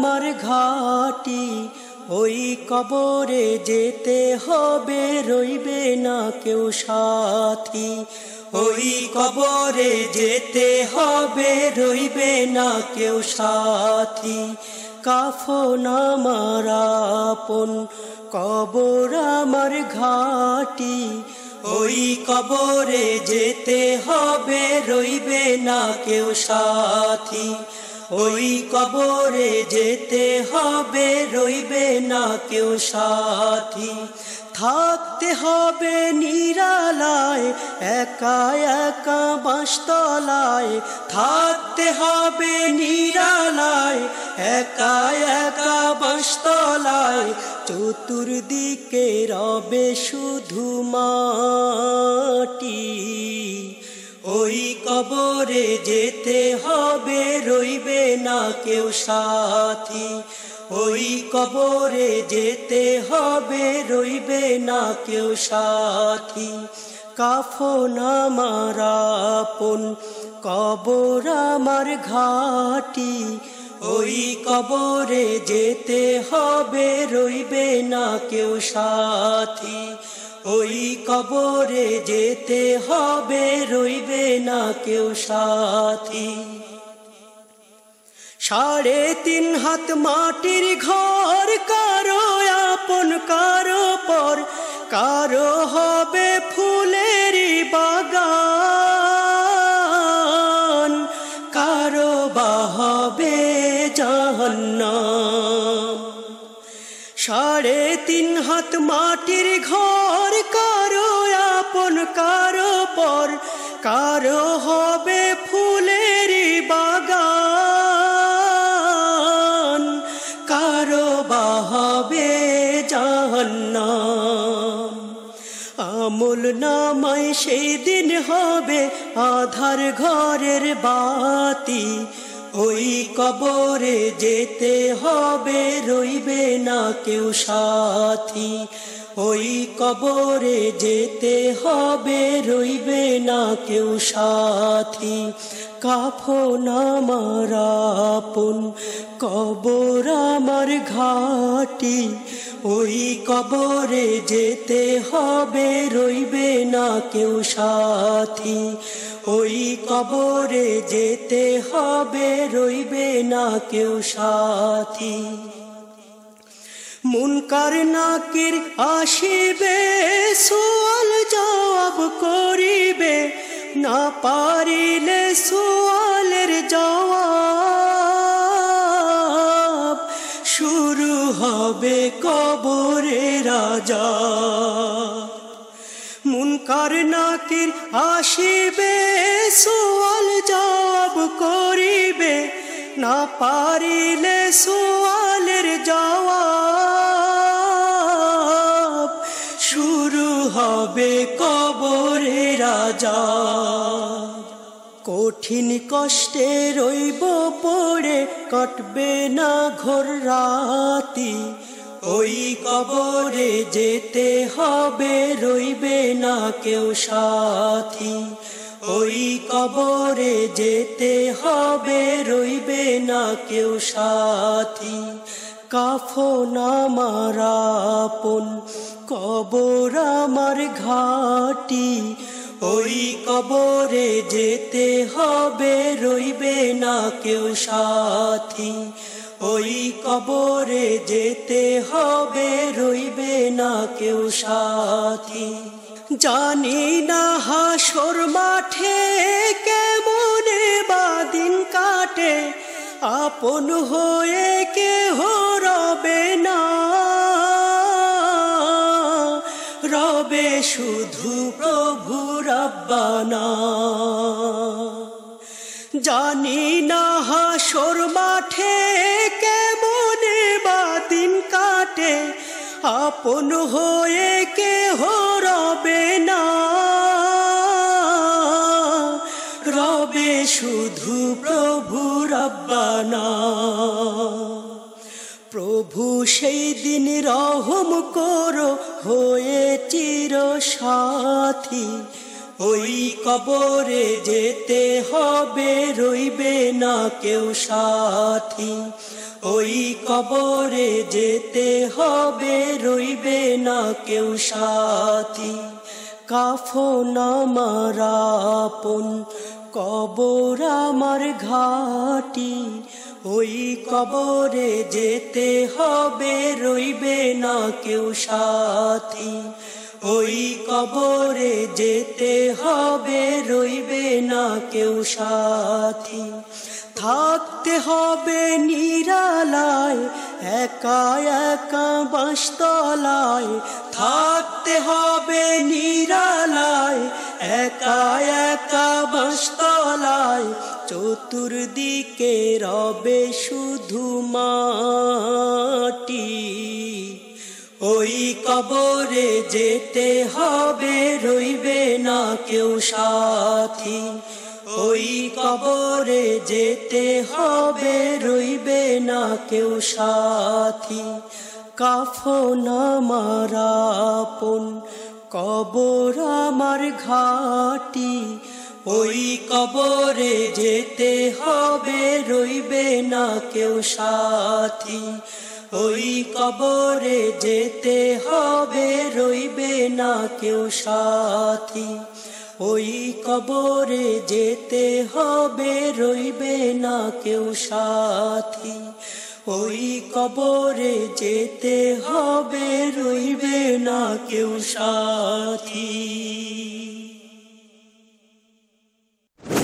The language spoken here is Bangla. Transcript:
আমার ঘাটি, ওই কবরে যেতে হবে, রইবে না কেউ সাথী। ওই কবরে যেতে হবে, রইবে না কেউ সাথী। কাফন আমার আপন, কবর আমার ঘাটি। ওই কবরে যেতে হবে, রইবে না কেউ সাথী। ওই কবরে যেতে হবে, রইবে না কেউ সাথী। থাকতে হবে নিরালায়, একা একা বাঁশতলায়। থাকতে হবে নিরালায়, একা একা বাঁশতলায়। চতুর্দিকে রবে শুধু মাটি। ওই কবরে যেতে হবে, রইবে না কেউ সাথী। ওই কবরে যেতে হবে, রইবে না কেউ সাথী। কাফন আমার আপন, কবর আমার ঘাটি। ওই কবরে যেতে হবে, রইবে না কেউ সাথী। ওই কবরে যেতে হবে, রইবে না কেউ সাথী। সাড়ে তিন হাত মাটির ঘর, কারও আপন, কারও পর, কারও হবে ফুলেরই বাগান। কারও বা হবে জাহান্নাম। সাড়ে তিন হাত মাটির ঘর কারও পর কারও হবে ফুলের বাগান। কারও বা হবে জাহান্নাম। আমল নামাই সেই দিন হবে আধার ঘরের বাতি। ওই কবরে যেতে হবে, রইবে না কেউ সাথী। ওই কবরে যেতে হবে, রইবে না কেউ সাথী। কাফন আমার আপন, কবর আমার ঘাটি। ওই কবরে যেতে হবে, রইবে না কেউ সাথী। ওই কবরে যেতে হবে, রইবে না কেউ সাথী। মুনকার নাকির আসিবে, সোয়াল জবাব করিবে। না পারিলে সোয়ালের জবাব হবে কবরে রাজা। মুনকার নাকির আসিবে সোয়াল জবাব করিবে, না পারিলে সোয়ালের জবাব। শুরু হবে কবরে রাজা। কঠিন কষ্টে রইব পড়ে, কটবে না ঘোর রাতি। ওই কবরে যেতে হবে, রইবে না কেউ সাথী। ওই কবরে যেতে হবে, রইবে না কেউ সাথী। কাফন আমার আপন, কবর আমার ঘাটি। ওই কবরে যেতে হবে, রইবে না কেউ সাথী। ওই কবরে যেতে হবে, রইবে না কেউ সাথী। জানি না হাসর মাঠে কেমনে বাদিন কাটে, আপন হয়ে কেহ রবে না। রবে শুধু প্রভু রব্বানা। জানি না হাসর মাঠে আপন হয়ে কেহ রবে না। রবে শুধু প্রভু রব্বানা। প্রভু সেই দিন রহম করো হয়ে চির সাথী ওই কবরে যেতে হবে, রইবে না কেউ সাথী। ওই কবরে যেতে হবে, রইবে না কেউ সাথী। কাফন আমার আপন, কবর আমার ঘাটি। ওই কবরে যেতে হবে, রইবে না কেউ সাথী। ওই কবরে যেতে হবে, রইবে না কেউ সাথী। থাকতে হবে নিরালায়, একা একা বাঁশতলায়। থাকতে হবে নিরালায়, একা একা বাঁশতলায়। চতুর্দিকে রবে শুধু মাটি। ওই কবরে যেতে হবে, রইবে না কেউ সাথী। ওই কবরে যেতে হবে, রইবে না কেউ সাথী। কাফন আমার আপন, কবর আমার ঘাটি। ওই কবরে যেতে হবে, রইবে না কেউ সাথী। ওই কবরে যেতে হবে, রইবে না কেউ সাথী। ওই কবরে যেতে হবে, রইবে না কেউ সাথী। ওই কবরে যেতে হবে, রইবে না কেউ সাথী।